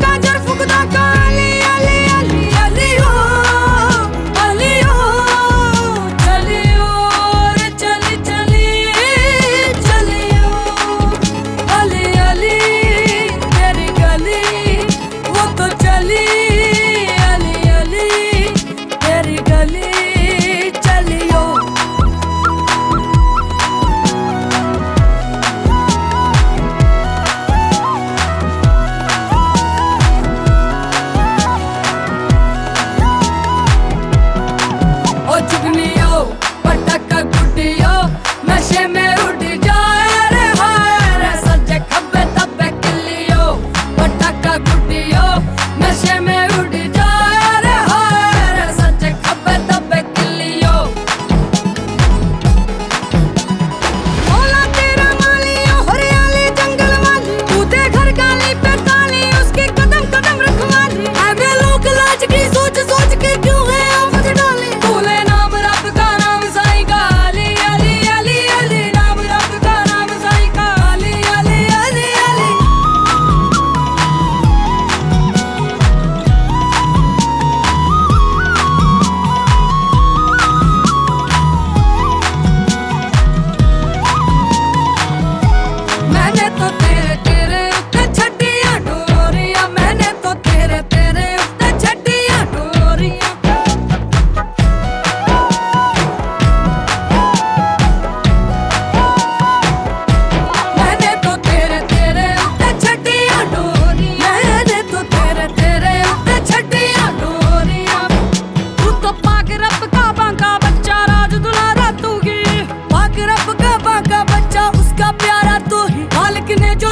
got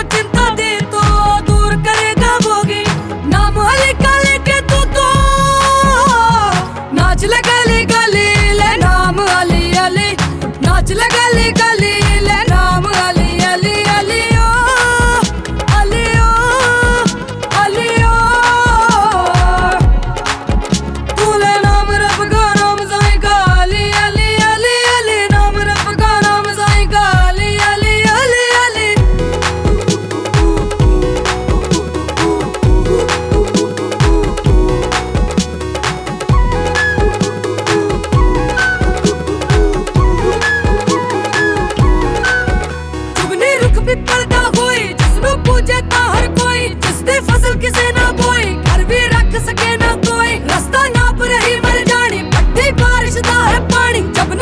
80 दिल ना बोए घर भी रख सके बारिश दा है पानी जब